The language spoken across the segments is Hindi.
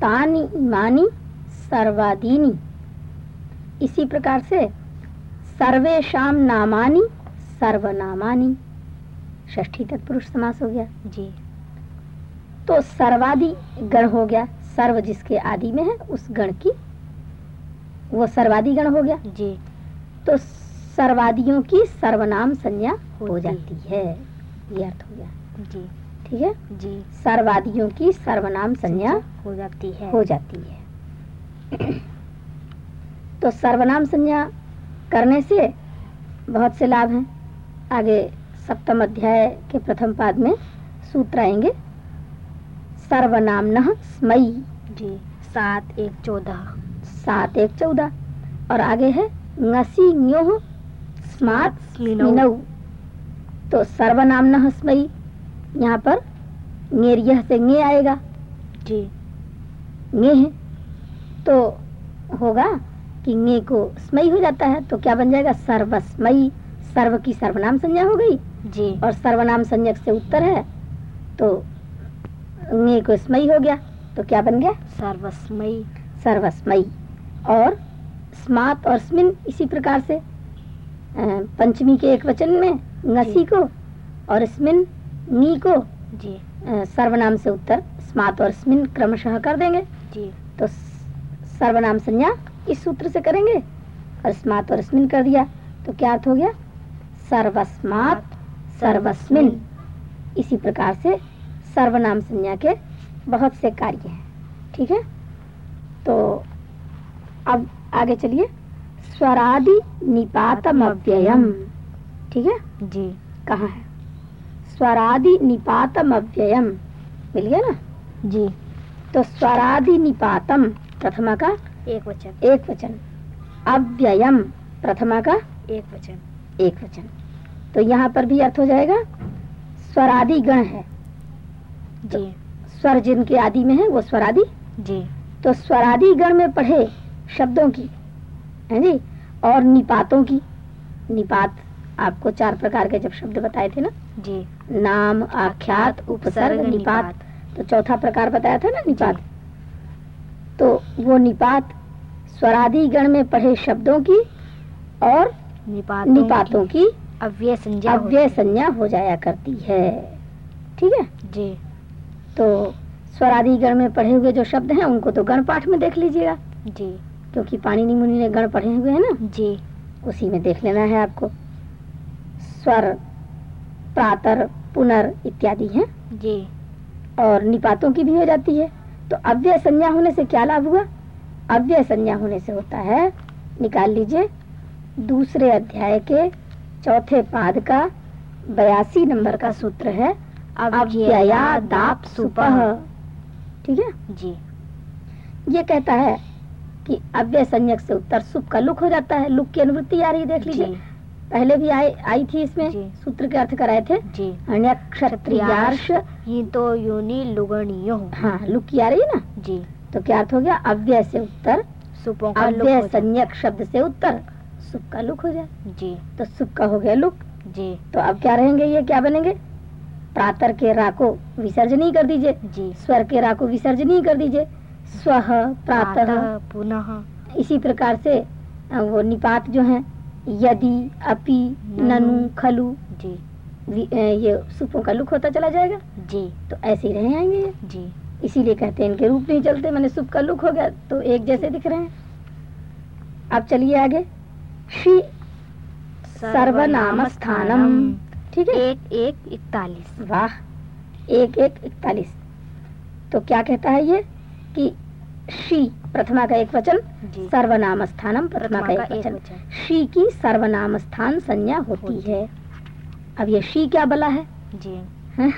तानी इमानी सर्वादीनी। इसी प्रकार से सर्वेशम नामानी सर्वनामानी। षष्ठी तत्पुरुष समास हो गया। जी। तो सर्वादि गण हो गया। सर्व जिसके आदि में है उस गण की वो सर्वादि गण हो गया। जी। तो सर्वादियों की सर्वनाम संज्ञा हो जाती है। ये अर्थ हो गया। जी। ठीक है। जी। सर्वादियों की सर्वनाम संज्ञा हो जाती है। हो जाती है। तो सर्वनाम संज्ञा करने से बहुत से लाभ हैं। आगे सप्तम अध्याय के प्रथम पाद में सूत्र आएँगे। सर्वनाम न स्मयी। जी सात एक चौदह। सात एक चौदह। और आगे है स्मात स्मिनौ। स्मिनौ तो सर्वनाम न स्मयी। यहाँ पर नेरियह से ङे आएगा। जी। ङे है? तो होगा कि ङे को स्मयी हो जाता है तो क्या बन जाएगा? सर्वस्मयी। सर्व की सर्वनाम संज्ञा हो गई? जी। और सर्वनाम संज्ञक से उत्तर है तो ङे को स्मयी हो गया तो क्या बन गया? सर्वस्मयी। सर्वस्मयी। और स्मात और स्मिन इसी प्रकार से पंचमी के एक वचन में नसी को और स्मिन नी को जी सर्वनाम से उत्तर स्मात और स्मिन क्रमशः कर देंगे। जी। तो सर्वनाम संज्ञा इस सूत्र से करेंगे। और स्मात और स्मिन कर दिया। तो क्या अर्थ हो गया? सर्वस्मात सर्वस्मिन। इसी प्रकार से सर्वनाम संज्ञा के बहुत से कार्य हैं। ठीक है? तो अब आगे चलिए। स्वरादि निपातम अव्ययम ठीक है? जी। कहाँ है? स्वरादि निपातम अव्ययम मिल गया ना? जी। तो स्वरादि निपातम प्रथमा का? एक वचन। एक वचन। अव्ययम प्रथमा का? एक वचन। एक वचन। तो यहाँ पर भी अर्थ हो जाएगा स्वरादि गण है। जी। स्वर जिनके आदि में है वो स्वरादि? जी। तो स्वरादि गण में पढ़े शब्दों की है जी? और निपातों की। निपात आपको चार प्रकार के जब शब्द बताए थे ना जी। नाम आख्यात उपसर्ग निपात। तो चौथा प्रकार बताया था ना निपात? तो वो निपात स्वरादि गण में पढ़े शब्दों की और निपातों निपातों की की अव्यय संज्ञा अव्यय संज्ञा हो जाया करती है। ठीक है? जी। तो स्वरादि गण में पढ़े हुए जो शब्द हैं उनको तो गण पाठ में देख लीजिएगा। जी। क्योंकि पाणिनि मुनि ने गण पढ़े हुए हैं ना? जी। उसी में देख लेना है आपको। स्वर प्रातर पुनर इत्यादि हैं। जी। और निपातों की भी हो जाती है। तो अव्यय संज्ञा होने से क्या लाभ हुआ? अव्यय संज्ञा होने से होता है निकाल लीजिए दूसरे अध्याय के चौथे पाद का बयासी नंबर का सूत्र है अव्यया दाप सुपह ठीक है? जी। ये कहता है कि अव्यय संज्ञक से उत्तर सुप का लुक हो जाता है। लुक की अनुवृत्ति आ रही है देख लीजिए। पहले भी आई आई थी इसमें? सूत्र के अर्थ कराए थे? जी। अन्य ही तो योनि लुगणियो हाँ लुक की आ रही है ना? जी। तो क्या अर्थ हो गया? अव्यय से उत्तर। सुपों का अव्यय हो संज्ञक शब्द से उत्तर। सुप का लुक हो जाए। जी। तो सुप का हो गया लुक। जी। तो अब क्या रहेंगे? ये क्या बनेंगे? प्रातर के रा को विसर्जनीय कर दीजिए। जी। स्वर के रा को विसर्जनीय कर दीजिए। स्व प्रातः। पुनः। इसी प्रकार से वो निपात जो हैं यदि अपि ननु, ननु खलु जी। ये सुपों का लुक होता चला जाएगा? जी। तो ऐसे ही रहे आएँगे जी। इसीलिए कहते हैं इनके रूप नहीं चलते मैंने सुप का लुक हो गया तो एक जैसे दिख रहे हैं। आप चलिए आगे। श्री सर्वनाम स्थानम ठीक है? एक एक इकतालीस। वाह एक एक इकतालीस। तो क्या कहता है ये? कि श्री प्रथमा का एक वचन सर्वनाम स्थानम प्रथमा का एक वचन। श्री की सर्वनाम स्थान संज्ञा होती है। अब ये श्री क्या बला है? जी। हैं?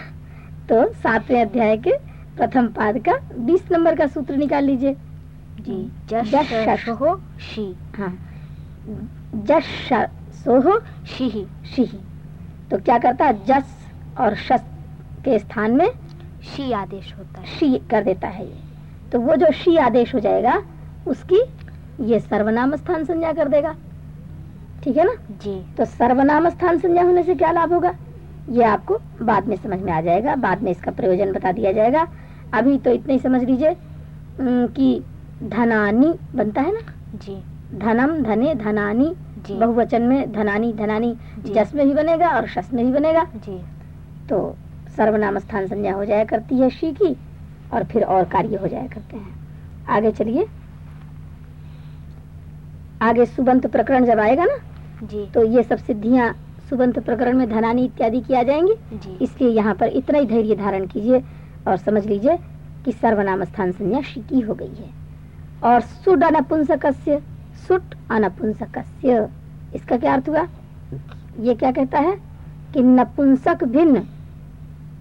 तो सातवें अध्याय के प्रथम पाद का बीस नंबर का सूत्र निकाल लीजिए। जी। जश हो शी। हाँ। जस शी शिही तो क्या करता है? जस और शस के स्थान में शी आदेश होता है। शी कर देता है ये। तो वो जो शी आदेश हो जाएगा उसकी ये सर्वनाम स्थान संज्ञा कर देगा। ठीक है ना? जी। तो सर्वनाम स्थान संज्ञा होने से क्या लाभ होगा? ये आपको बाद में समझ में आ जाएगा बाद में इसका प्रयोजन बता दिया जाएगा। अभी तो इतना ही समझ लीजिए की धनानी बनता है ना? जी। धनम धने धनानी बहुवचन में धनानी धनानी। जस में भी बनेगा और शस में भी बनेगा। जी। तो सर्वनाम स्थान संज्ञा हो जाया करती है शी की। और फिर और कार्य हो जाया करते हैं। आगे चलिए। आगे सुबंत प्रकरण जब आएगा ना जी। तो ये सब सिद्धियाँ सुबंत प्रकरण में धनानी इत्यादि की आ जाएँगी इसलिए यहाँ पर इतना ही धैर्य धारण कीजिए और समझ लीजिए कि सर्वनाम स्थान संज्ञा शी की हो गई है। और सुड अनपुंसकस्य सुट अनपुंसकस्य। इसका क्या अर्थ हुआ? ये क्या कहता है कि नपुंसक भिन्न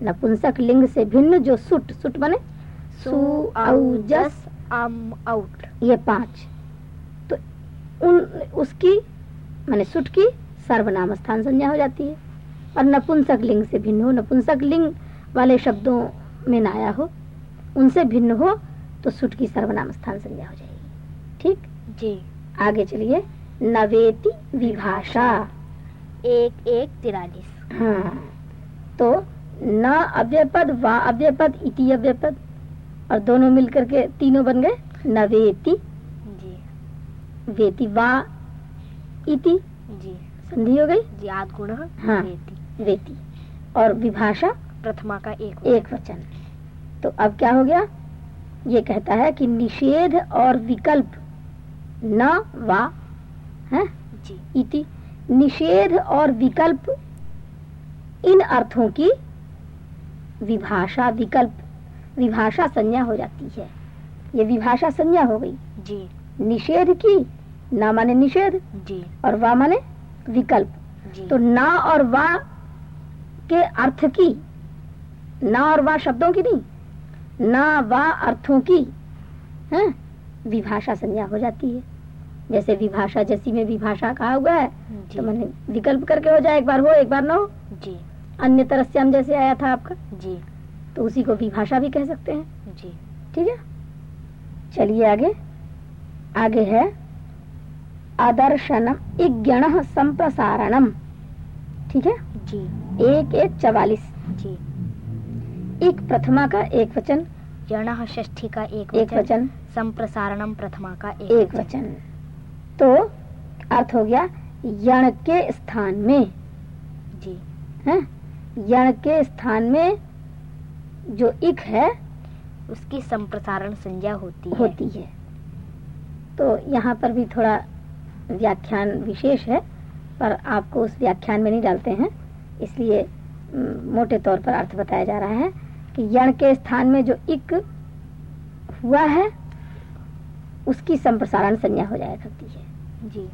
नपुंसक लिंग से भिन्न जो सुट सुट बने सु औ जस अम आउट ये पाँच। तो उन उसकी माने सुट की सर्वनाम स्थान संज्ञा हो जाती है। और नपुंसक लिंग से भिन्न हो। नपुंसक लिंग वाले शब्दों में ना आया हो उनसे भिन्न हो तो सुट की सर्वनाम स्थान संज्ञा हो जाएगी। ठीक? जी। आगे चलिए। नवेति विभाषा। एक एक तिरालीस। हाँ। तो न अव्यपद वा अव्यपद इति अव्यपद। और दोनों मिलकर के तीनों बन गए। नवेति जी। वेति वा इति। जी। संधि हो गई? जी आद गुण हाँ। वेति। वेति। और विभाषा? प्रथमा का एक एक वचन। तो अब क्या हो गया? ये कहता है कि निषेध और विकल्प न वा है? जी। इति। निषेध और विकल्प इन अर्थों की विभाषा विकल्प। विभाषा संज्ञा हो जाती है। ये विभाषा संज्ञा हो गई। जी। निषेध की ना माने निषेध। जी। और वा माने विकल्प। जी। तो ना और वा के अर्थ की ना और वा शब्दों की नहीं ना वा अर्थों की है विभाषा संज्ञा हो जाती है। जैसे विभाषा जैसी में विभाषा कहा हुआ है तो मैंने विकल्प करके हो जाए एक बार हो एक बार ना हो। जी। अन्य तरस्याम जैसे आया था आपका। जी। तो उसी को विभाषा भी कह सकते हैं। जी। ठीक है? चलिए आगे। आगे है आदर्शनम इज्ञण संप्रसारणम। ठीक है? जी। एक एक चवालीस। जी। एक प्रथमा का एक वचन। जन षष्ठी का एक एक वचन। वचन। संप्रसारणम प्रथमा का एक, एक वचन। तो अर्थ हो गया यण के स्थान में। जी। है? यण के स्थान में जो इक है उसकी संप्रसारण संज्ञा होती है। होती है। तो यहाँ पर भी थोड़ा व्याख्यान विशेष है पर आपको उस व्याख्यान में नहीं डालते हैं। इसलिए मोटे तौर पर अर्थ बताया जा रहा है कि यण के स्थान में जो इक हुआ है उसकी संप्रसारण संज्ञा हो जाया करती है। जी।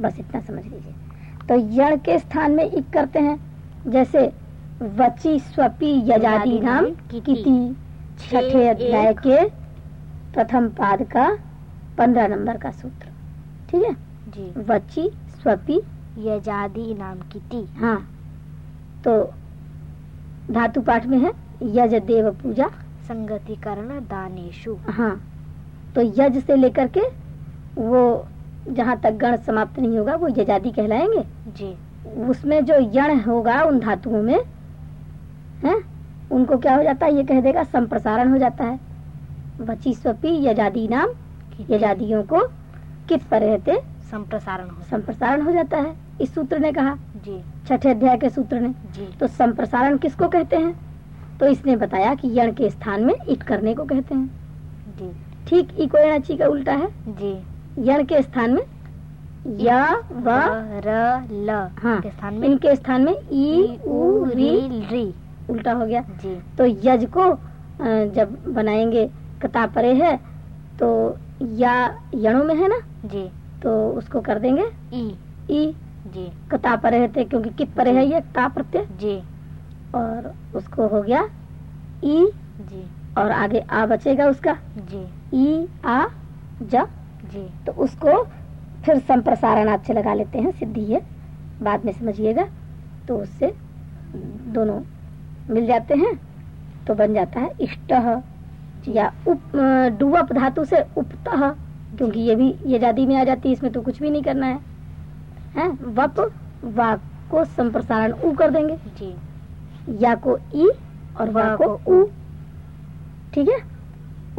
बस इतना समझ लीजिए। तो यण के स्थान में इक करते हैं जैसे वची स्वपी यजादी नाम किति। किति छठे अध्याय के प्रथम पाद का पंद्रह नंबर का सूत्र। ठीक है? जी। वची स्वपी यजादि नाम की हाँ। तो धातु पाठ में है यज देव पूजा। संगतिकरण दानेशु। हाँ। तो यज से लेकर के वो जहाँ तक गण समाप्त नहीं होगा वो यजादी कहलाएँगे? जी। उसमें जो यण होगा उन धातुओं में है? उनको क्या हो जाता है? ये कह देगा संप्रसारण हो जाता है। वची स्वपी यजादी नाम यजादियों को किस पर रहते संप्रसारण हो संप्रसारण हो जाता है इस सूत्र ने कहा। जी। छठे अध्याय के सूत्र ने। जी। तो संप्रसारण किसको कहते हैं? तो इसने बताया कि यण के स्थान में इट करने को कहते हैं। जी। ठीक इको एणाची का उल्टा है। जी। यण के स्थान में या व र ल हाँ। के स्थान में इनके स्थान में ई उ री री। उल्टा हो गया। जी। तो यज को जब बनाएँगे कता परे है तो या यणों में है ना? जी। तो उसको कर देंगे? ई। ई। जी। कता परे है क्योंकि कित परे है ये? ता प्रत्यय। जी। और उसको हो गया ई। जी। और आगे आ बचेगा उसका? जी। ई आ ज। जी। तो उसको फिर संप्रसारणार्थ से लगा लेते हैं सिद्धि है बाद में समझिएगा। तो उससे दोनों मिल जाते हैं तो बन जाता है इष्ट या उप डुवप धातु से उपत क्योंकि ये भी ये जादी में आ जाती है इसमें तो कुछ भी नहीं करना है। हैं? वप वाक को संप्रसारण उ कर देंगे। जी। या को ई और वा को उ। ठीक है?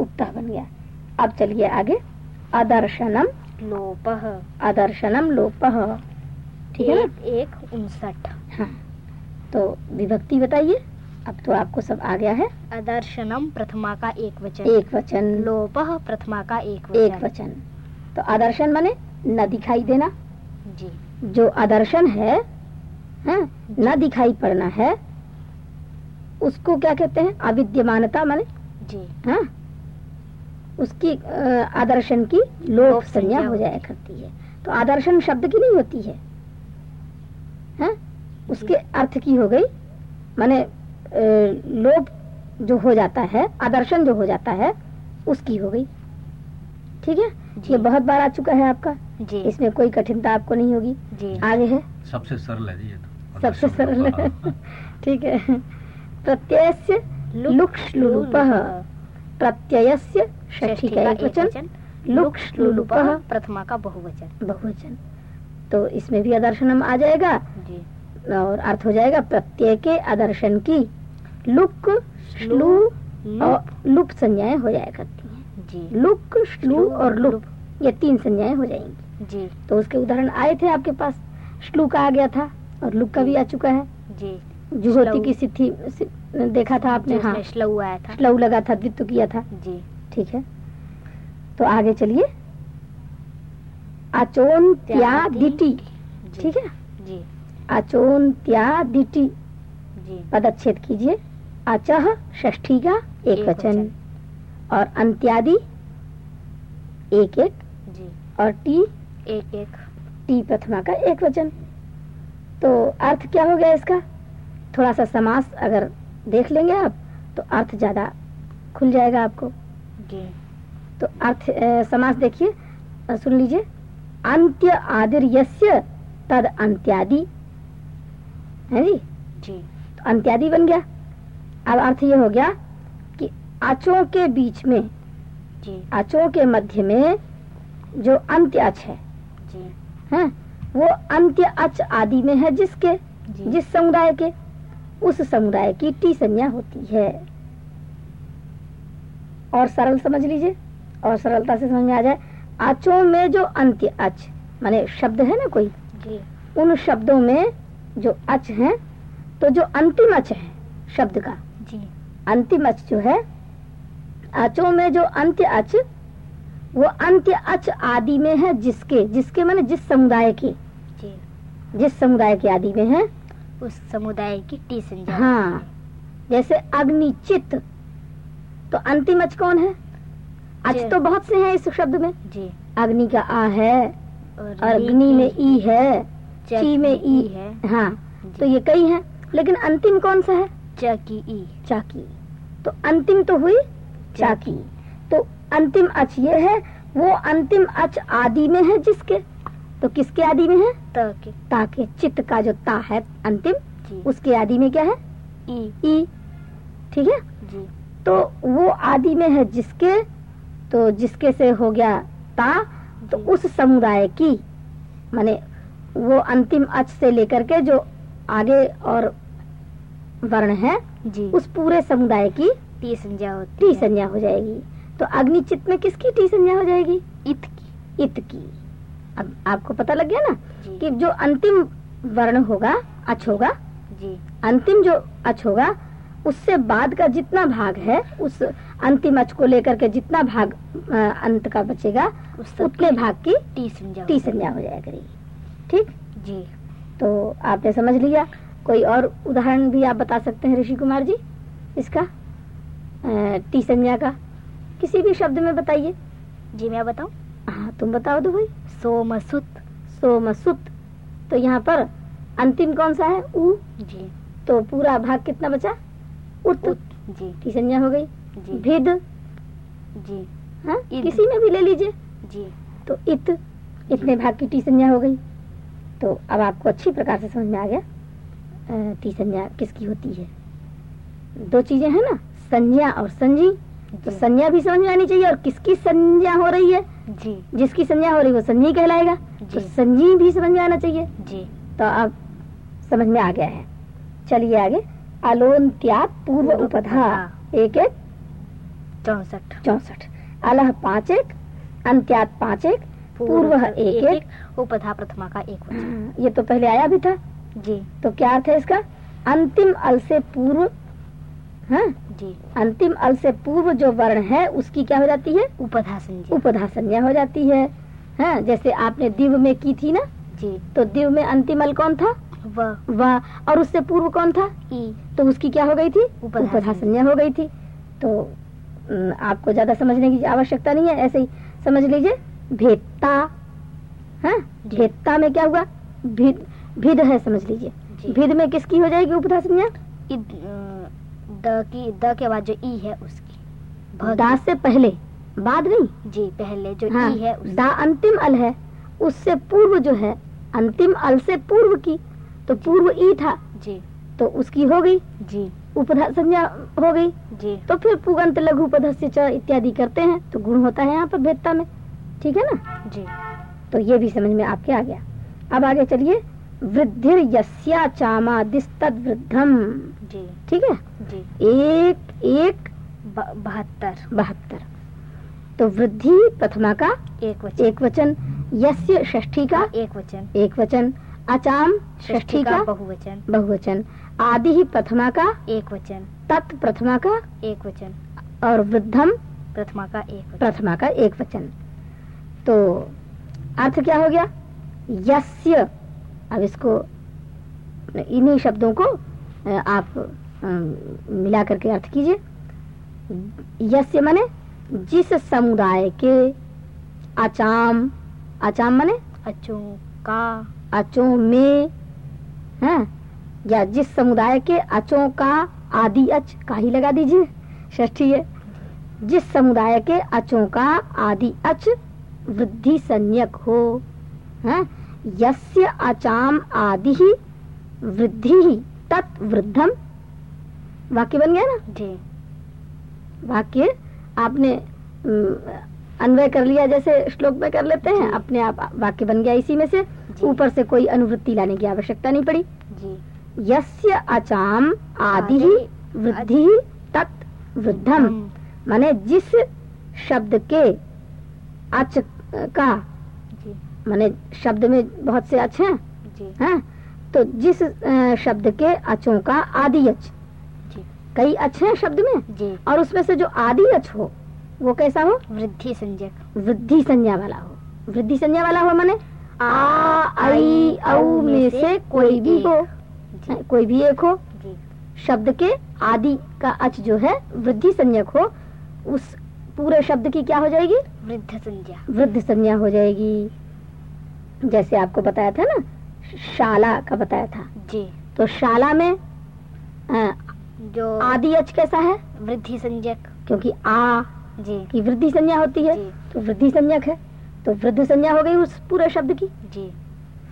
उपता बन गया। अब चलिए आगे। आदर्शनम। लोप। आदर्शनम लोप। ठीक है एक एक उनसठ। हाँ। तो विभक्ति बताइए। अब तो आपको सब आ गया है। अदर्शनम प्रथमा का एक वचन। एक वचन। लोप प्रथमा का एक वचन। एक वचन। तो आदर्शन माने न दिखाई देना। जी। जो आदर्शन है हाँ, न दिखाई पड़ना है उसको क्या कहते हैं? अविद्यमानता माने? जी। हाँ। उसकी आदर्शन की लोप संज्ञा हो जाया है। करती है। तो आदर्शन शब्द की नहीं होती है। हाँ? उसके अर्थ की हो गई। माने लोप जो हो जाता है आदर्शन जो हो जाता है उसकी हो गई। ठीक है? ये बहुत बार आ चुका है आपका। जी। इसमें कोई कठिनता आपको नहीं होगी। जी। आगे है? सबसे सरल है जी तो। सबसे सरल है। ठीक है। प्रत्ययस्य लुक्ष लुलुपः। प्रत्ययस्य षष्ठी का एक वचन। लुक्ष लुलुपः प्रथमा का बहुवचन। बहुवचन। तो इसमें भी आदर्शनम आ जाएगा। जी। और अर्थ हो जाएगा प्रत्यय के आदर्शन की लुक श्लू और लुप। संज्ञाएँ हो जाया करती हैं। जी। लुक श्लू और लुप ये तीन संज्ञाएँ हो जाएँगी। जी। तो उसके उदाहरण आए थे आपके पास? श्लू का आ गया था और लुक का भी आ चुका है। जी। जुहोती की स्थिति सि- देखा था आपने हाँ। श्लऊ आया था। श्लऊ लगा था द्वित्व किया था। जी। ठीक है। तो आगे चलिए। आचोन त्या दिटी ठीक है? जी। आचोन त्या दिटी जी। पदच्छेद कीजिए। अचह षष्ठी का एक एक वचन। वचन। और अंत्यादि एक एक। जी। और टी? एक एक। टी प्रथमा का एक वचन तो अर्थ क्या हो गया इसका? थोड़ा सा समास अगर देख लेंगे आप तो अर्थ ज़्यादा खुल जाएगा आपको। जी। तो अर्थ समास देखिए सुन लीजिए। अंत्य आदिर यस्य तद अंत्यादि है जी जी। तो अंत्यादि बन गया। अब अर्थ ये हो गया कि आचों के बीच में जी। आचों के मध्य में जो अंत्य अच है जी। हैं वो अंत्य अच आदि में है जिसके जिस समुदाय के उस समुदाय की टी संज्ञा होती है। और सरल समझ लीजिए और सरलता से समझ में आ जाए आचों में जो अंत्य अच माने शब्द है ना कोई? जी। उन शब्दों में जो अच है तो जो अंतिम अच है शब्द का अंतिम अच जो है अचों में जो अंत्य अच वो अंत्य अच आदि में है जिसके जिसके माने जिस समुदाय के। जिस समुदाय के आदि में है। उस समुदाय की टी संज्ञा। हाँ। जैसे अग्नि चित्त तो अंतिम अच कौन है? अच तो बहुत से हैं इस शब्द में। जी। अग्नि का आ है और अग्नि में ई है च ची में ई है। हाँ तो ये कई हैं लेकिन अंतिम कौन सा है? च की ई। चाकी। तो अंतिम तो हुई चाकी। तो अंतिम अच ये है वो अंतिम अच आदि में है जिसके? तो किसके आदि में है? त के। ताके चित्त का जो ता है अंतिम उसके आदि में क्या है? ई। ई। ठीक है? जी। तो वो आदि में है जिसके? तो जिसके से हो गया ता तो उस समुदाय की। माने वो अंतिम अच से लेकर के जो आगे और वर्ण है जी। उस पूरे समुदाय की टी संज्ञा होती टी संज्ञा हो जाएगी। तो अग्निचित में किसकी टी संज्ञा हो जाएगी? इत की। इत की। अब आपको पता लग गया ना कि जो अंतिम वर्ण होगा अच होगा जी। अंतिम जो अच होगा उससे बाद का जितना भाग है उस अंतिम अच को लेकर के जितना भाग अंत का बचेगा उतने भाग की टी संज्ञा टी संज्ञा हो करेगी ठीक? जी। तो आपने समझ लिया? कोई और उदाहरण भी आप बता सकते हैं ऋषि कुमार जी? इसका? टी संज्ञा का? किसी भी शब्द में बताइए। जी मैं बताऊँ? हाँ तुम बताओ तो भाई। सोमसुत। सोमसुत। तो यहाँ पर अंतिम कौन सा है? उ। जी। तो पूरा भाग कितना बचा? उत। उत जी। की संज्ञा हो गई। जी। भिद। जी। हाँ किसी में भी ले लीजिए। जी। तो इत। इतने भाग की टी संज्ञा हो गई। तो अब आपको अच्छी प्रकार से समझ में आ गया। टी संज्ञा किसकी होती है? दो चीज़ें हैं ना संज्ञा और संजी। तो संज्ञा भी समझ में आनी चाहिए और किसकी संज्ञा हो रही है? जी। जिसकी संज्ञा हो रही है वो संजी कहलाएगा। तो संजी भी समझ में आना चाहिए। जी। तो अब समझ में आ गया है। चलिए आगे। अलोन त्याग पूर्व उपधा। एक एक। चौसठ। चौसठ। अलह पाँच एक अंत्यात पाँच एक पूर्व एक। एक उपधा प्रथमा का एक ये तो पहले आया भी था। जी। तो क्या अर्थ है इसका? अंतिम अल से पूर्व हाँ? जी। अंतिम अल से पूर्व जो वर्ण है उसकी क्या हो जाती है? उपधा संज्ञा उपधा संज्ञा हो जाती है। हाँ जैसे आपने दिव में की थी ना? जी। तो दिव में अंतिम अल कौन था? व। वह और उससे पूर्व कौन था? ई। तो उसकी क्या हो गई थी? उपधा उपधा संज्ञा। संज्ञा हो गई थी। तो आपको ज़्यादा समझने की आवश्यकता नहीं है ऐसे ही समझ लीजिए। भेदता हाँ। भेदता में क्या हुआ? भिद है समझ लीजिए। भिद में किसकी हो जाएगी उपधा संज्ञा? द की द के बाद जो ई है उसकी। दा से पहले। बाद नहीं? जी पहले जो हाँ ई है दा अंतिम अल है उससे पूर्व जो है अंतिम अल से पूर्व की तो पूर्व ई था। जी। तो उसकी हो गई। जी। उपधा संज्ञा हो गई। जी। तो फिर पुगंत लघु पदस्य च इत्यादि करते हैं तो गुण होता है यहाँ पर भेदता में। ठीक है ना? जी। तो ये भी समझ में आपके आ गया। अब आगे चलिए। वृद्धिर यस्या चामादिस्तद वृद्धम जी। ठीक है? जी। एक एक बहत्तर। बहत्तर। तो वृद्धि प्रथमा का एक वचन। एक वचन यस्य षष्ठी का एक वचन। एक वचन अचाम षष्ठी का बहुवचन। बहुवचन आदि ही प्रथमा का एक वचन। तत् प्रथमा का एक वचन। और वृद्धम प्रथमा का एक प्रथमा का एक वचन। तो अर्थ क्या हो गया? यस्य अब इसको इन्हीं शब्दों को आप मिला करके अर्थ कीजिए। यस्य माने जिस समुदाय के अचाम अचाम माने? अचो का अचों में है या जिस समुदाय के अचों का आदि अच का ही लगा दीजिए षष्ठी है। जिस समुदाय के अचों का आदि अच वृद्धि संयक हो है यस्य अचाम आदि ही वृद्धि ही तत् वृद्धम। वाक्य बन गया ना? जी। वाक्य आपने अन्वय कर लिया जैसे श्लोक में कर लेते हैं अपने आप वाक्य बन गया इसी में से। ऊपर से कोई अनुवृत्ति लाने की आवश्यकता नहीं पड़ी। जी। यस्य अचाम आदि ही वृद्धि तत् वृद्धम। माने जिस शब्द के अच का माने शब्द में बहुत से अच हैं? जी। हैं? तो जिस शब्द के अचों का आदि अच कई अच्छे हैं शब्द में? जी। और उसमें से जो आदि अच हो वो कैसा हो? वृद्धि संज्ञक। वृद्धि संज्ञा वाला हो। वृद्धि संज्ञा वाला हो माने? आ आई औ में से कोई भी हो। कोई भी एक हो। शब्द के आदि का अच जो है वृद्धि संज्ञक हो उस पूरे शब्द की क्या हो जाएगी? वृद्ध संज्ञा। वृद्ध संज्ञा हो जाएगी। जैसे आपको बताया था ना शाला का बताया था। जी। तो शाला में अ, जो आदि अच कैसा है? वृद्धि संज्ञक। क्योंकि आ जी। की वृद्धि संज्ञा होती है तो वृद्धि संज्ञक है। तो वृद्ध संज्ञा हो गई उस पूरे शब्द की। जी।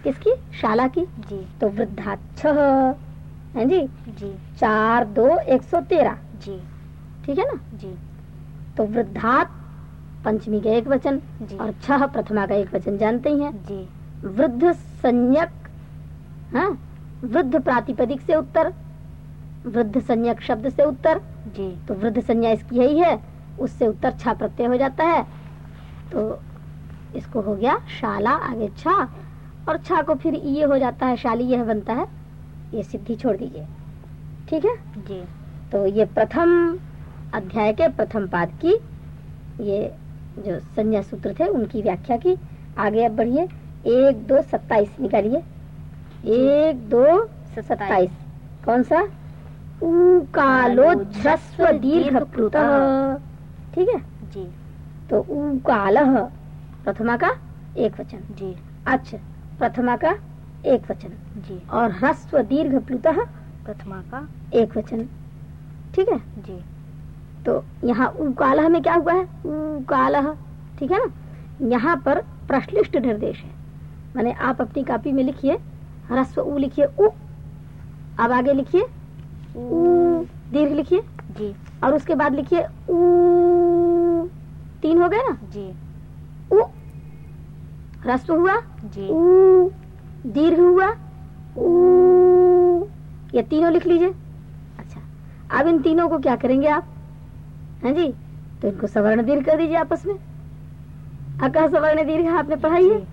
किसकी? शाला की। जी। तो वृद्धाक्ष है जी? जी। चार दो एक सौ तेरह। जी। ठीक है ना? जी। तो वृद्धात पंचमी का एक वचन जी। और छह प्रथमा का एक वचन जानते ही हैं। जी। वृद्ध संज्ञक हाँ? वृद्ध प्रातिपदिक से उत्तर वृद्ध संज्ञक शब्द से उत्तर। जी। तो वृद्ध संज्ञा इसकी यही है उससे उत्तर छा प्रत्यय हो जाता है। तो इसको हो गया शाला आगे छा और छा को फिर ये हो जाता है शाली यह बनता है। ये सिद्धि छोड़ दीजिए। ठीक है? जी। तो ये प्रथम अध्याय के प्रथम पाद की ये जो संज्ञा सूत्र थे उनकी व्याख्या की। आगे अब बढ़िए। एक दो सत्ताईस। निकालिए। एक दो सत्ताईस। कौन सा? उकालो ह्रस्व दीर्घ प्लुत ठीक है? जी। तो उकाल प्रथमा का एक वचन। जी। अच्छा प्रथमा का एक वचन। जी। और ह्रस्व दीर्घ प्लुत प्रथमा का एक वचन। ठीक है? जी। तो यहाँ उकालह में क्या हुआ है? उकालह ठीक है ना? यहाँ पर प्रश्लिष्ट निर्देश है। माने आप अपनी कॉपी में लिखिए ह्रस्व उ लिखिए उ। अब आगे लिखिए उ। दीर्घ लिखिए। जी। और उसके बाद लिखिए उ। तीन हो गए ना? जी। उ। ह्रस्व हुआ जी। उ। दीर्घ हुआ उ। ये तीनों लिख लीजिए। अच्छा अब इन तीनों को क्या करेंगे आप? हैं जी तो इनको सवर्ण दीर्घ कर दीजिए आपस में। अकह सवर्ण दीर्घ आपने पढ़ाई है? हाँ,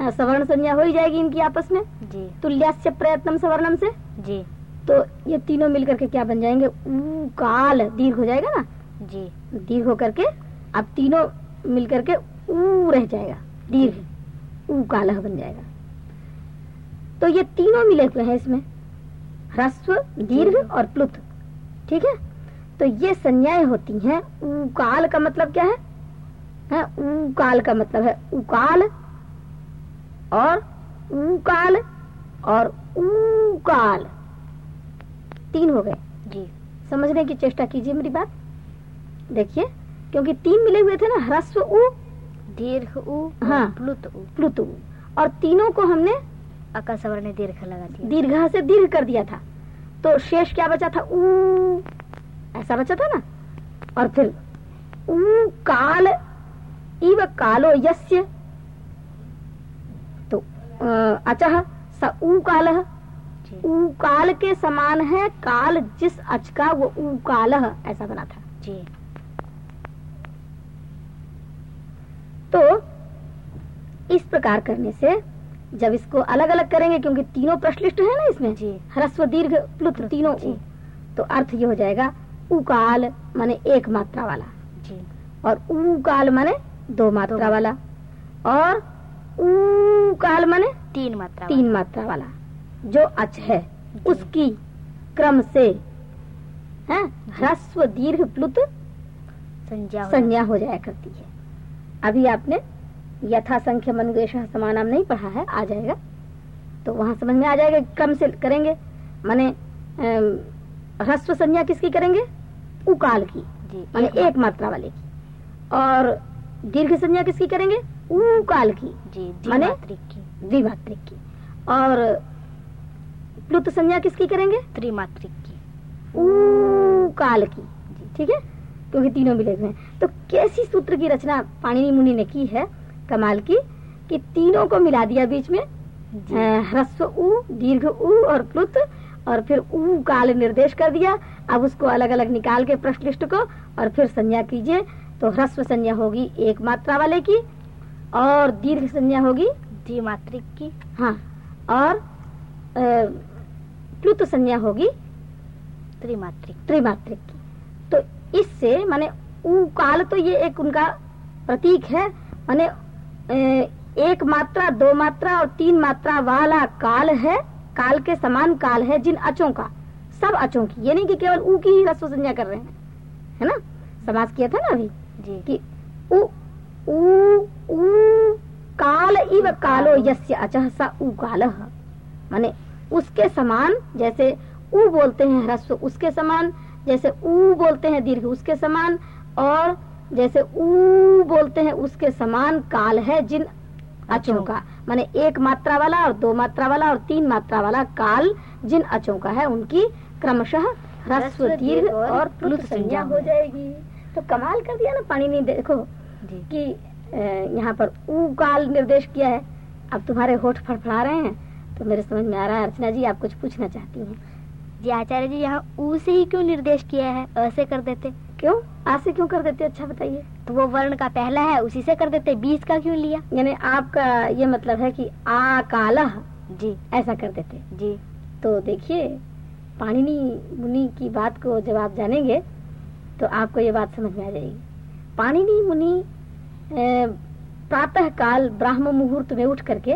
सवर्ण संज्ञा हो ही जाएगी इनकी आपस में? जी। तुल्यास्य प्रयत्नम सवर्णम से? जी। तो ये तीनों मिलकर के क्या बन जाएँगे? ऊ काल दीर्घ हो जाएगा ना? जी। दीर्घ होकर के अब तीनों मिलकर के ऊ रह जाएगा दीर्घ। ऊ कालह बन जाएगा। तो ये तीनों मिले हुए हैं इसमें ह्रस्व दीर्घ और प्लुत। ठीक है? तो ये संज्ञाएँ होती हैं ऊ काल का मतलब क्या है? है ऊ काल का मतलब है उकाल और ऊ काल और ऊ काल तीन हो गए। जी। समझने की चेष्टा कीजिए मेरी बात। देखिए क्योंकि तीन मिले हुए थे ना ह्रस्व उ। दीर्घ उ हाँ। प्लुत उ। प्लुत उ। और तीनों को हमने अका ने दीर्घ लगा दिया दीर्घ से दीर्घ कर दिया था। तो शेष क्या बचा था? ऊ ऐसा बचा था ना? और फिर ऊ काल इव कालो यस्य अचह स ऊ कालः। ऊ काल के समान है काल जिस अच का वो ऊ कालः ऐसा बना था। जी। तो इस प्रकार करने से जब इसको अलग अलग करेंगे क्योंकि तीनों प्रश्लिष्ट है ना इसमें जी। ह्रस्व दीर्घ प्लुत तीनों जी। तो अर्थ ये हो जाएगा उकाल माने एक मात्रा वाला। जी। और उकाल माने दो मात्रा। वाला। और उकाल माने? तीन मात्रा तीन मात्रा वाला। जो अच है उसकी क्रम से है ह्रस्व दीर्घ प्लुत संज्ञा हो जाया करती है। अभी आपने यथा संख्य मनुदेश समानाम नहीं पढ़ा है आ जाएगा। तो वहाँ समझ में आ जाएगा क्रम से करेंगे। माने ह्रस्व संज्ञा किसकी करेंगे? उकाल की। माने एक एक मात्रा वाले की। और दीर्घ संज्ञा किसकी करेंगे? उकाल की। जी? द्विमात्रिक की। द्विमात्रिक की। और प्लुत संज्ञा किसकी करेंगे? त्रिमात्रिक की। ऊ काल की ठीक है? क्योंकि तीनों मिले हुए हैं। तो कैसी सूत्र की रचना पाणिनि मुनि ने की है कमाल की कि तीनों को मिला दिया बीच में? ह्रस्व उ दीर्घ उ और प्लुत और फिर उ काल निर्देश कर दिया। अब उसको अलग अलग निकाल के प्रश्लिष्ट को और फिर संज्ञा कीजिए। तो ह्रस्व संज्ञा होगी एक मात्रा वाले की और दीर्घ संज्ञा होगी द्विमात्रिक की। हाँ। और प्लुत संज्ञा होगी त्रिमात्रिक। त्रिमात्रिक की। तो इससे माने ऊ काल तो ये एक उनका प्रतीक है माने एक मात्रा दो मात्रा और तीन मात्रा वाला काल है काल के समान काल है जिन अचों का। सब अचों की। ये नहीं कि केवल ऊ की ही रस्व संज्ञा कर रहे हैं। है ना? समाज किया था ना अभी? जी। कि उ उ उ काल इव कालो यस्य अचः स उ कालः। माने उसके समान जैसे ऊ बोलते हैं ह्रस्व उसके समान जैसे ऊ बोलते हैं दीर्घ उसके समान और जैसे ऊ बोलते हैं उसके समान काल है जिन अचों का। माने एक मात्रा वाला और दो मात्रा वाला और तीन मात्रा वाला काल जिन अचों का है उनकी क्रमशः ह्रस्व दीर्घ और प्लुत संज्ञा हो जाएगी। तो कमाल कर दिया ना पानी ने देखो। कि यहाँ पर ऊ काल निर्देश किया है। अब तुम्हारे होठ फड़फड़ा रहे हैं तो मेरे समझ में आ रहा है अर्चना जी आप कुछ पूछना चाहती हैं। जी आचार्य जी यहाँ ऊ से ही क्यों निर्देश किया है? ऐसे कर देते। क्यों? आज से क्यों कर देते? अच्छा बताइए। तो वो वर्ण का पहला है उसी से कर देते। बीस का क्यों लिया? यानी आपका ये मतलब है कि आ कालह जी। ऐसा कर देते। जी। तो देखिए पाणिनि मुनि की बात को जब आप जानेंगे तो आपको ये बात समझ में आ जाएगी। पाणिनि मुनि प्रातः काल ब्राह्म मुहूर्त में उठ करके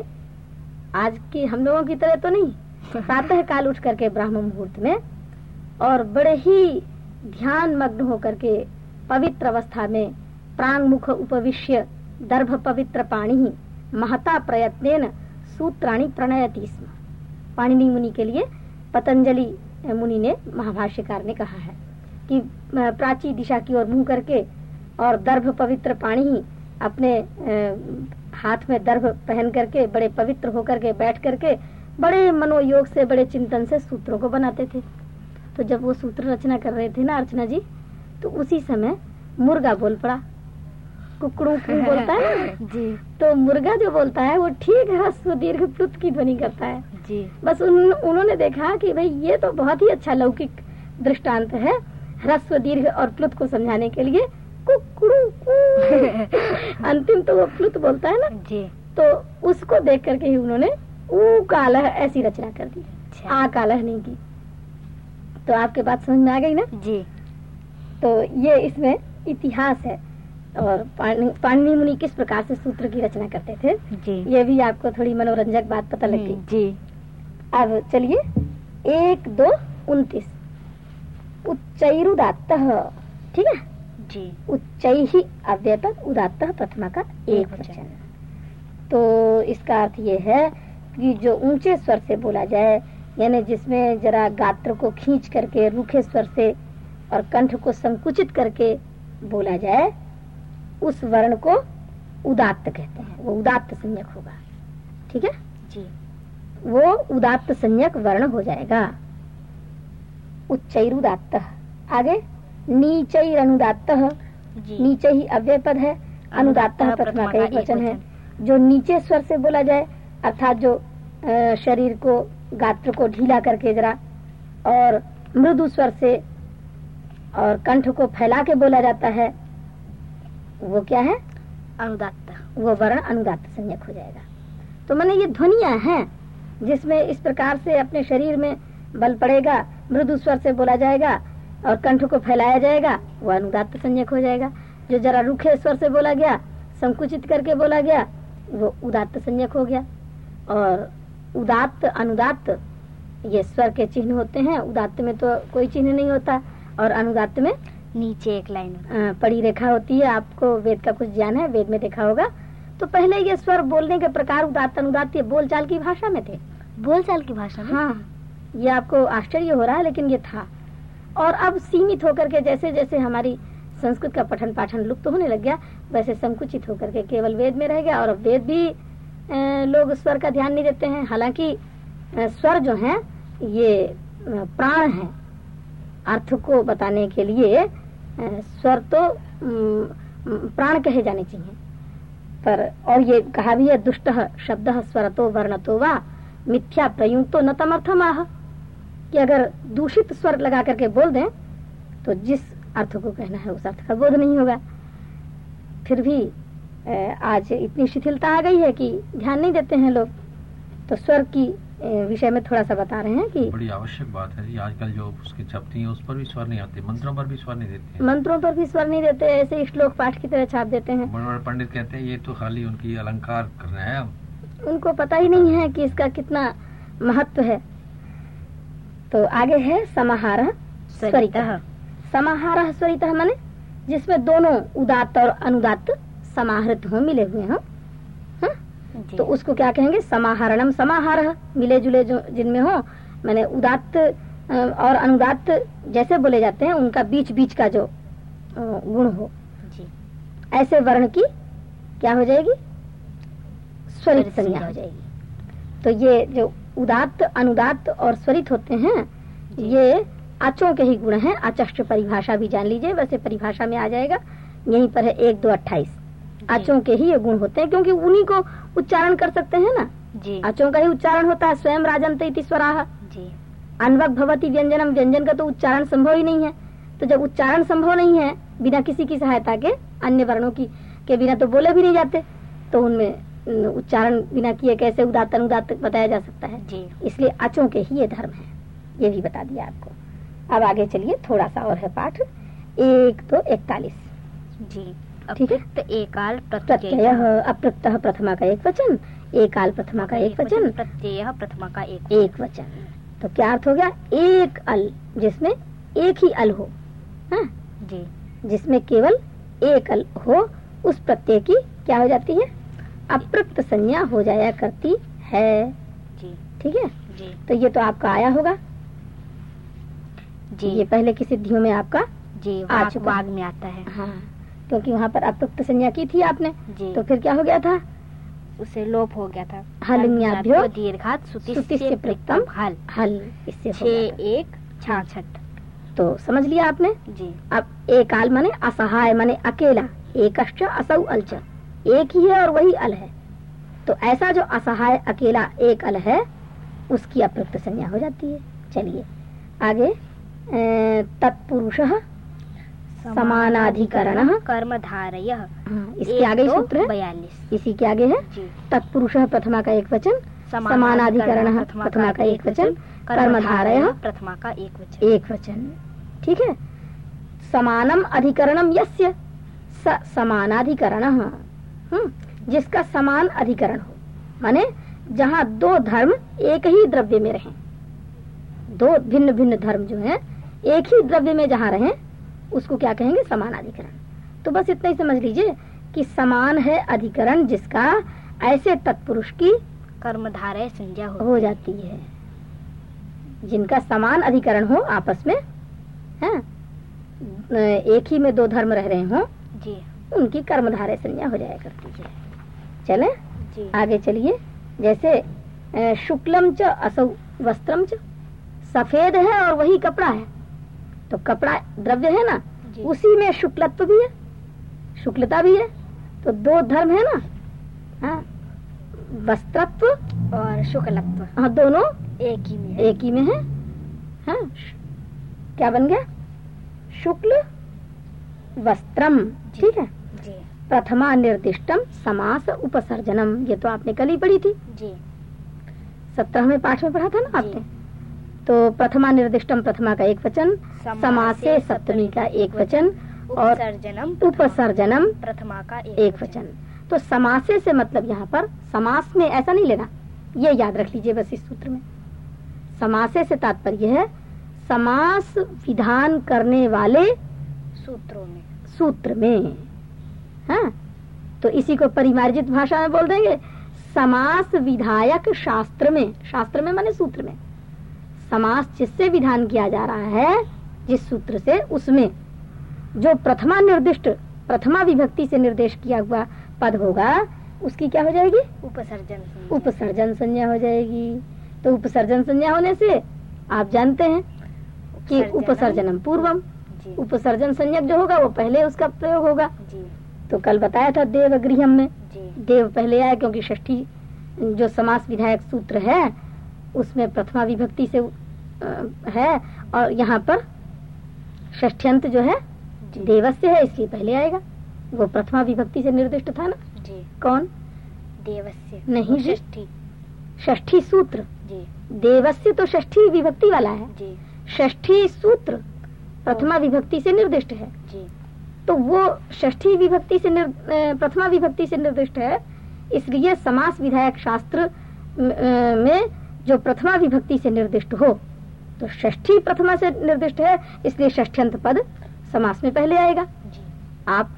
आज की हम लोगों की तरह तो नहीं प्रातः काल उठ करके ब्राह्म मुहूर्त में और बड़े ही ध्यान मग्न होकर के पवित्र अवस्था में प्रांग मुख उपविश्य दर्भ पवित्र पाणी महता प्रयत्न सूत्राणी प्रणयती स्म। पाणिनि मुनि के लिए पतंजलि मुनि ने महाभाष्यकार ने कहा है कि प्राची दिशा की ओर मुँह करके और दर्भ पवित्र पाणी ही अपने हाथ में दर्भ पहन करके बड़े पवित्र होकर के बैठ करके बड़े मनोयोग से बड़े चिंतन से सूत्रों को बनाते थे। तो जब वो सूत्र रचना कर रहे थे ना अर्चना जी तो उसी समय मुर्गा बोल पड़ा। कुकड़ू बोलता है? ना जी। तो मुर्गा जो बोलता है वो ठीक ह्रस्व दीर्घ प्लुत की ध्वनि करता है। जी। बस उन, उन्होंने देखा कि भाई ये तो बहुत ही अच्छा लौकिक दृष्टांत है ह्रस्व दीर्घ और प्लुत को समझाने के लिए। अंतिम तो वो प्लुत बोलता है ना? जी। तो उसको देख करके ही उन्होंने ऊ कालह ऐसी रचना कर दी। अच्छा। आ कालह नहीं की। तो आपके बात समझ में आ गई ना? जी। तो ये इसमें इतिहास है और पाणि पाणिनि मुनि किस प्रकार से सूत्र की रचना करते थे? जी। ये भी आपको थोड़ी मनोरंजक बात पता लग गई। जी। अब चलिए एक दो उन्तीस। उच्चैरुदात्त। ठीक है? जी। उच्च ही अव्यपक उदात्त प्रथमा का एक वचन तो इसका अर्थ ये है कि जो ऊँचे स्वर से बोला जाए यानी जिसमें जरा गात्र को खींच करके रूखे स्वर से और कंठ को संकुचित करके बोला जाए उस वर्ण को उदात्त कहते हैं। वो उदात्त संज्ञक होगा। ठीक है? जी। वो उदात्त संज्ञक वर्ण हो जाएगा। उच्चैरुदात्त। आगे? नीचैर अनुदात्त जी। नीचे ही अव्यय पद है अनुदात्त प्रथमा का एक वचन है। जो नीचे स्वर से बोला जाए अर्थात जो शरीर को गात्र को ढीला करके जरा और मृदु स्वर से और कंठ को फैला के बोला जाता है वो क्या है? अनुदात्त। वो वर्ण अनुदात संज्ञक हो जाएगा। तो मैंने ये ध्वनिया है जिसमें इस प्रकार से अपने शरीर में बल पड़ेगा मृदु स्वर से बोला जाएगा और कंठ को फैलाया जाएगा वो अनुदात संज्ञक हो जाएगा। जो जरा रूखे स्वर से बोला गया संकुचित करके बोला गया वो उदात्त संज्ञक हो गया। और उदात्त अनुदात ये स्वर के चिन्ह होते हैं। उदात्त में तो कोई चिन्ह नहीं होता और अनुदात्त में नीचे एक लाइन पड़ी रेखा होती है। आपको वेद का कुछ ज्ञान है वेद में देखा होगा। तो पहले ये स्वर बोलने के प्रकार उदात्त अनुदात ये बोलचाल की भाषा में थे। बोलचाल की भाषा में? हाँ। ये आपको आश्चर्य हो रहा है लेकिन ये था। और अब सीमित होकर के जैसे जैसे हमारी संस्कृत का पठन पाठन लुप्त तो होने लग गया, वैसे संकुचित होकर के केवल वेद में रह गया। और अब वेद भी लोग स्वर का ध्यान नहीं देते हैं। हालाँकि स्वर जो है, ये प्राण है। अर्थ को बताने के लिए स्वर तो प्राण कहे जाने चाहिए। पर, और ये कहा भी है, दुष्ट शब्द स्वरतो वर्णतो वा, मिथ्या प्रयुक्तो न तमर्थमाह। कि अगर दूषित स्वर लगा करके बोल दें तो जिस अर्थ को कहना है उस अर्थ का बोध नहीं होगा। फिर भी आज इतनी शिथिलता आ गई है कि ध्यान नहीं देते हैं लोग। तो स्वर की विषय में थोड़ा सा बता रहे हैं कि बड़ी आवश्यक बात है जी। आजकल जो उसकी छपती है उस पर भी स्वर नहीं आते मंत्रों पर भी स्वर नहीं देते मंत्रों पर भी स्वर नहीं देते ऐसे श्लोक पाठ की तरह छाप देते हैं। बड़े बड़े पंडित कहते हैं ये तो खाली उनकी अलंकार कर रहे हैं उनको पता ही नहीं है कि इसका कितना महत्व है। तो आगे है समाहार स्वरित। समाहार स्वरित माने जिसमें दोनों उदात और अनुदात समाहृत हो मिले हुए हों। तो उसको क्या कहेंगे? समाहरणम समाहार मिले जुले जो जिनमें हो मैंने उदात और अनुदात जैसे बोले जाते हैं उनका बीच बीच का जो गुण हो। जी। ऐसे वर्ण की क्या हो जाएगी? स्वरित संज्ञा। हो जाएगी। तो ये जो उदात्त अनुदात्त और स्वरित होते हैं। ये अचों के ही गुण हैं। अचष्ट परिभाषा भी जान लीजिए वैसे परिभाषा में आ जाएगा। यहीं पर है एक दो अट्ठाईस। अचों के ही ये गुण होते हैं क्योंकि उन्हीं को उच्चारण कर सकते हैं ना। जी। का ही उच्चारण होता है स्वयं राजंत स्वराह। जी। अनवक भवती व्यंजनम व्यंजन का तो उच्चारण संभव ही नहीं है। तो जब उच्चारण संभव नहीं है बिना किसी की सहायता के अन्य वर्णों की के बिना तो बोले भी नहीं जाते। तो उनमें उच्चारण बिना किए कैसे उदात्त अनुदात्त बताया जा सकता है? जी। इसलिए अचों के ही ये धर्म है। ये भी बता दिया आपको। अब आगे चलिए थोड़ा सा और है पाठ। एक तो इकतालीस। जी। ठीक है। अप्रक्त एकाल प्रत्यय। अप्रत्यय प्रथमा का एक वचन एकाल प्रथमा का एक वचन। प्रत्यय प्रथमा का एक एक वचन। तो क्या अर्थ हो गया? एक अल जिसमें एक ही अल हो। हाँ? जी। जिसमें केवल एक अल हो उस प्रत्यय की क्या हो जाती है? अप्रक्त संज्ञा हो जाया करती है। ठीक है? जी। तो ये तो आपका आया होगा। जी। ये पहले की सिद्धियों में आपका जी आ चुका वाग में आता है। हाँ। क्योंकि वहाँ पर अप्रक्त संज्ञा की थी आपने। जी। तो फिर क्या हो गया था? उसे लोप हो गया था। हलिम्याभ्यो दीर्घात सुति से प्रिक्तम प्रिक्तम हल। हल इससे छह एक छाछठ। तो समझ लिया आपने? जी। अब एकाल माने असहाय माने अकेला एकश्च असौ अलच एक ही है और वही अल है। तो ऐसा जो असहाय अकेला एक अल है उसकी अप्रक्त संज्ञा हो जाती है। चलिए आगे तत्पुरुष समानाधिकरण। कर्मधारय। हाँ, इसके आगे सूत्र बयालीस। इसी के आगे है। तत्पुरुष प्रथमा का एक वचन समानाधिकरण प्रथमा का एक वचन कर्मधारय प्रथमा का एक वचन। एक वचन। ठीक है? समानम अधिकरणम यस्य? स समानाधिकरण। जिसका समान अधिकरण हो। माने जहाँ दो धर्म एक ही द्रव्य में रहें। दो भिन्न भिन्न धर्म जो है एक ही द्रव्य में जहाँ रहें उसको क्या कहेंगे? समान अधिकरण। तो बस इतना ही समझ लीजिए कि समान है अधिकरण जिसका ऐसे तत्पुरुष की कर्मधारय संज्ञा हो। हो जाती है। जिनका समान अधिकरण हो आपस में है? एक ही में दो धर्म रह रहे हो जी। उनकी कर्मधारय संज्ञा हो जाया करती है। चले? जी। आगे चलिए। जैसे शुक्लम च असौ वस्त्रम च। सफ़ेद है और वही कपड़ा है। तो कपड़ा द्रव्य है ना? उसी में शुक्लत्व भी है। शुक्लता भी है। तो दो धर्म है ना? हाँ। वस्त्रत्व और शुक्लत्व। हाँ दोनों एक ही में एक ही में है। हाँ। क्या बन गया? शुक्ल वस्त्रम। ठीक है। जी। प्रथमा निर्दिष्टम समास उपसर्जनम ये तो आपने कल ही पढ़ी थी। जी। सत्रहवें पाठ में पढ़ा था ना आपने? तो प्रथमा निर्दिष्टम प्रथमा का एक वचन समासे सप्तमी का एक वचन और उपसर्जनम उपसर्जनम प्रथमा का एक वचन। तो समासे से मतलब यहाँ पर समास में ऐसा नहीं लेना ये याद रख लीजिए बस इस सूत्र में। समासे से तात्पर्य है समास विधान करने वाले सूत्रों में। सूत्र में। हाँ? तो इसी को परिमार्जित भाषा में बोल देंगे समास विधायक शास्त्र में। शास्त्र में माने सूत्र में। समास जिससे विधान किया जा रहा है जिस सूत्र से उसमें। जो प्रथमा निर्दिष्ट प्रथमा विभक्ति से निर्देश किया हुआ पद होगा उसकी क्या हो जाएगी? उपसर्जन उपसर्जन संज्ञा हो जाएगी। तो उपसर्जन संज्ञा होने से आप जानते हैं कि उपसर्जनम। पूर्वम। उपसर्जन संज्ञक जो होगा वो पहले उसका प्रयोग होगा। जी। तो कल बताया था देव गृहम में देव पहले आया क्योंकि षष्ठी जो समास विधायक सूत्र है उसमें प्रथमा विभक्ति से है और यहाँ पर षष्ठ्यंत जो है देवस्य है इसलिए पहले आएगा। वो प्रथमा विभक्ति से निर्दिष्ट था ना? जी। कौन? देवस्य। नहीं जी। षष्ठी। षष्ठी सूत्र। जी। देवस्य तो षष्ठी विभक्ति वाला है। जी। षष्ठी सूत्र प्रथमा विभक्ति से निर्दिष्ट है। जी। तो वो षष्ठी विभक्ति से प्रथमा विभक्ति से निर्दिष्ट है। इसलिए समास विधायक शास्त्र में जो प्रथमा विभक्ति से निर्दिष्ट हो। तो षष्ठी प्रथमा से निर्दिष्ट है इसलिए षष्ठ्यंत पद समास में पहले आएगा। जी। आप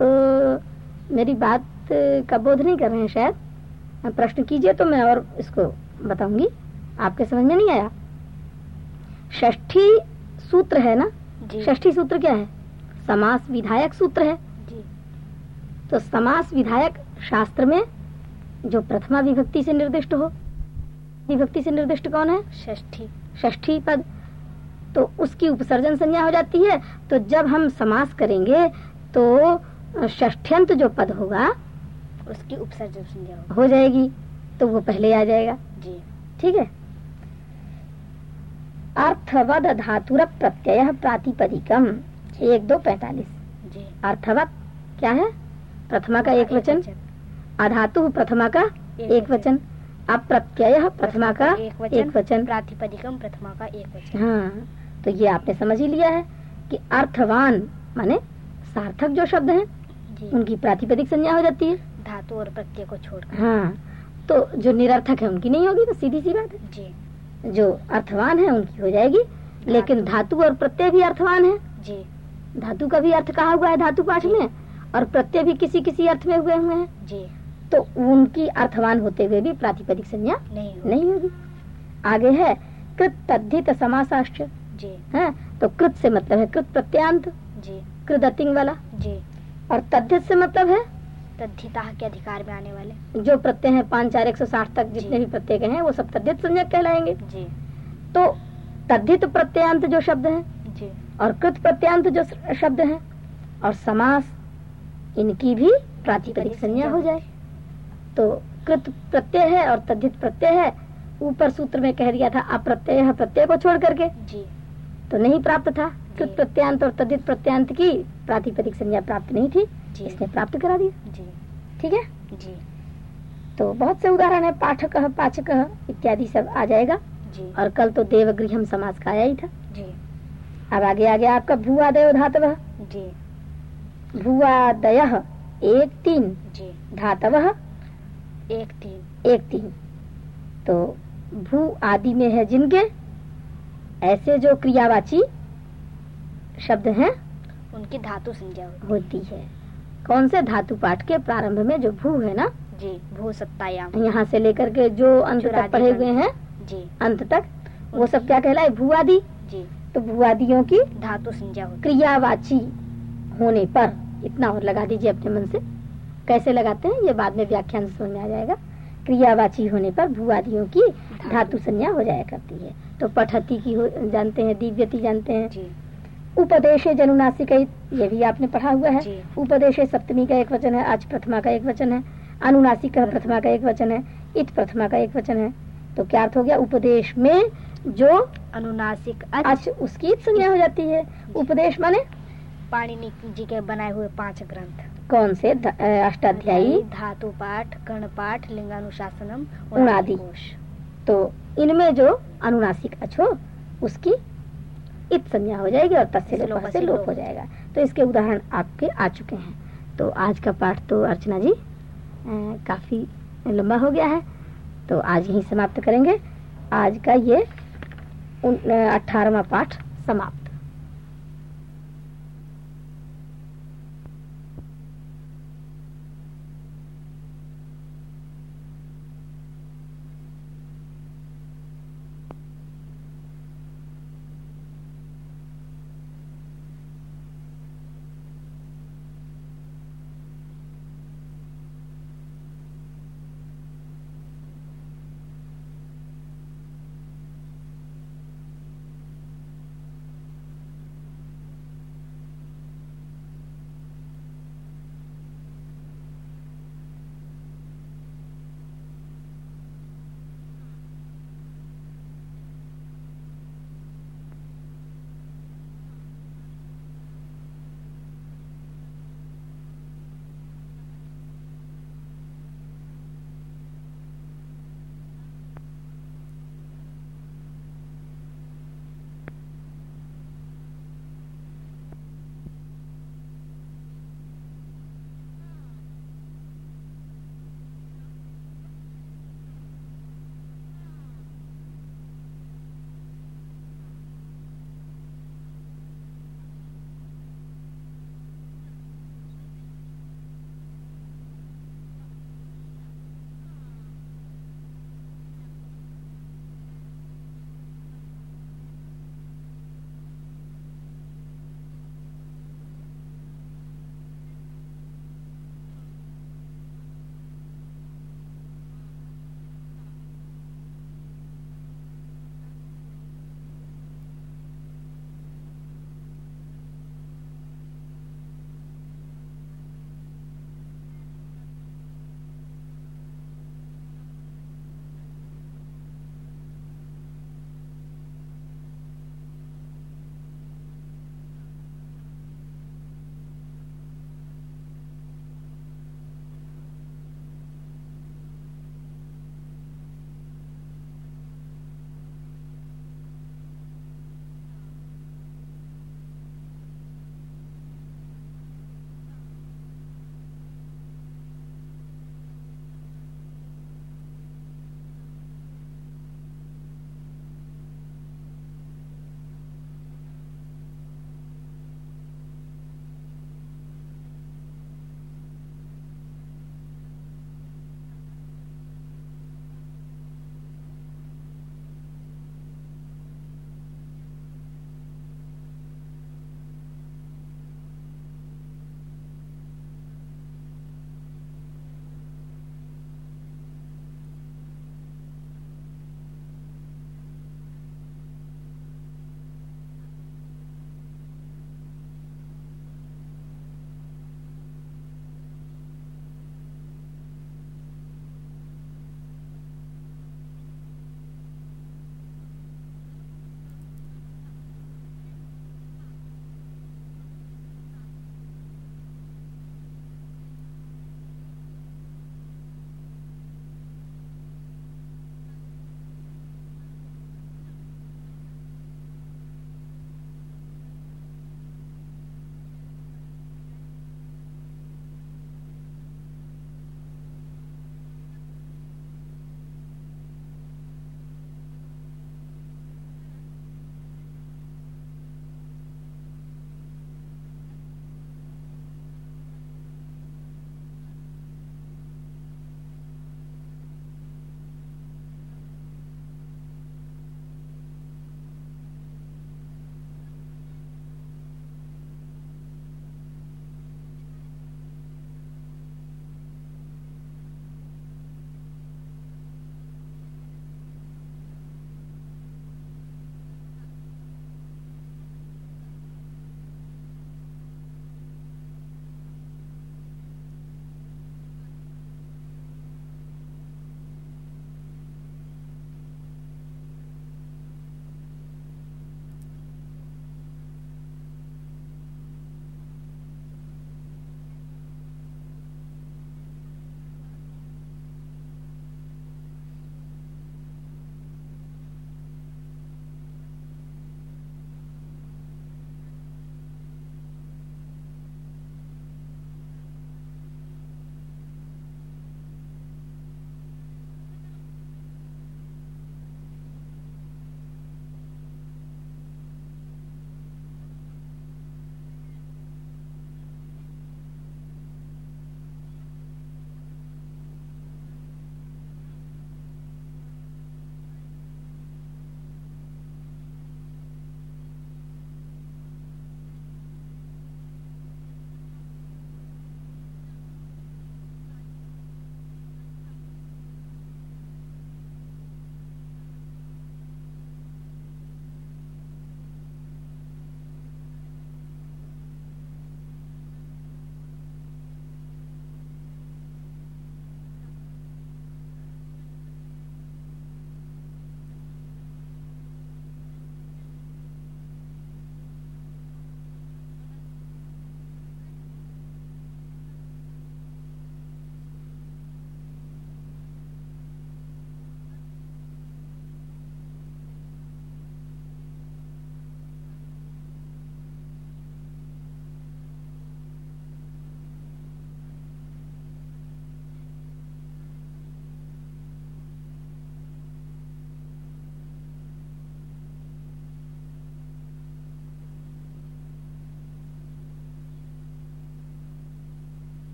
मेरी बात का बोध नहीं कर रहे हैं शायद? प्रश्न कीजिए तो मैं और इसको बताऊँगी। आपके समझ में नहीं आया? षष्ठी सूत्र है ना? जी। षष्ठी सूत्र क्या है? समास विधायक सूत्र है। जी। तो समास विधायक शास्त्र में जो प्रथमा विभक्ति से निर्दिष्ट हो विभक्ति से निर्दिष्ट कौन है? षष्ठी। षष्ठी पद। तो उसकी उपसर्जन संज्ञा हो जाती है। तो जब हम समास करेंगे तो षष्ठ्यंत जो पद होगा उसकी उपसर्जन संज्ञा हो जाएगी। तो वो पहले आ जाएगा। जी। ठीक है? अर्थवद धातुर प्रत्यय प्रातिपदिकम। एक दो पैतालीस। जी। अर्थवत क्या है? प्रथमा का एक वचन। अधातु प्रथमा का एक वचन। अप्रत्यय प्रथमा का एक वचन। प्रातिपदिकम प्रथमा का एक वचन। हाँ तो ये आपने समझ ही लिया है कि अर्थवान माने सार्थक जो शब्द हैं उनकी प्रातिपदिक संज्ञा हो जाती है। धातु और प्रत्यय को छोड़कर। हाँ तो जो निरर्थक है उनकी नहीं होगी तो सीधी सी बात है। जी। जो अर्थवान है उनकी हो जाएगी। लेकिन धातु और प्रत्यय भी अर्थवान है। जी। धातु का भी अर्थ कहा हुआ है धातु पाठ में? और प्रत्यय भी किसी किसी अर्थ में हुए हुए हैं? जी। तो उनकी अर्थवान होते हुए भी प्रातिपदिक संज्ञा नहीं हो नहीं होगी। आगे है कृत तद्धित समासाश्च। जी। है तो कृत से मतलब है कृत प्रत्यांत। जी। कृदतिंग वाला। जी। और तद्धित से मतलब है? तद्धिता के अधिकार में आने वाले। जो प्रत्यय है पाँच चार एक सौ साठ तक जितने भी प्रत्यय हैं वो सब तद्धित संज्ञा कहलाएँगे। जी। तो तद्धित प्रत्यांत जो शब्द है और कृत प्रत्यांत जो शब्द है और समास इनकी भी प्रातिपदिक संज्ञा हो जाए। तो कृत प्रत्यय है और तद्धित प्रत्यय है ऊपर सूत्र में कह दिया था अप्रत्यय है प्रत्यय को छोड़ करके। जी। तो नहीं प्राप्त था। कृत। प्रत्यांत और तद्धित प्रत्यांत की प्रातिपदिक संज्ञा प्राप्त नहीं थी। इसने प्राप्त करा दिया। जी। ठीक है? जी। तो बहुत से उदाहरण है पाठक पाचक इत्यादि सब आ जाएगा। जी। और कल तो देवगृहम समाज का आया ही था। अब आगे आ गया आपका भूआदय धातव। जी। भूआदय एक तीन। जी। धातव एक तीन। एक तीन। तो भू आदि में है जिनके? ऐसे जो क्रियावाची शब्द हैं उनकी धातु संज्ञा होती होती है। कौन से धातु पाठ के प्रारंभ में जो भू है ना? जी भू सत्तायाम। यहाँ से लेकर के जो अंत तक पढ़े हुए हैं जी। अंत तक वो सब क्या कहलाए? भू आदि। जी। तो भूआदियों की धातु संज्ञा क्रियावाची होने पर इतना और लगा दीजिए अपने मन से। कैसे लगाते हैं? ये बाद में व्याख्यान समझ में आ जाएगा। क्रियावाची होने पर भूआदियों की धातु। संज्ञा हो जाया करती है। तो पठती की जानते हैं दिव्यति जानते हैं। उपदेश जनुनासिक ये भी आपने पढ़ा हुआ है। उपदेश सप्तमी का एक वचन है आज प्रथमा का एक वचन है। अनुनासिक प्रथमा का एक वचन है इत प्रथमा का एक वचन है। तो क्या अर्थ हो गया? उपदेश में जो अनुनासिक अच अच उसकी संज्ञा हो जाती है। उपदेश माने? पाणिनि जी के बनाए हुए पाँच ग्रंथ। कौन से? अष्टाध्यायी। धातु पाठ कर्ण पाठ लिंगानुशासनम। कोश। तो इनमें जो अनुनासिक अच हो उसकी इत संज्ञा हो जाएगी और तस्य से लोप से लोप। हो जाएगा। तो इसके उदाहरण आपके आ चुके हैं। तो आज का पाठ तो अर्चना जी काफ़ी लंबा हो गया है। तो आज यही समाप्त करेंगे। आज का ये अठारहवा पाठ समाप्त।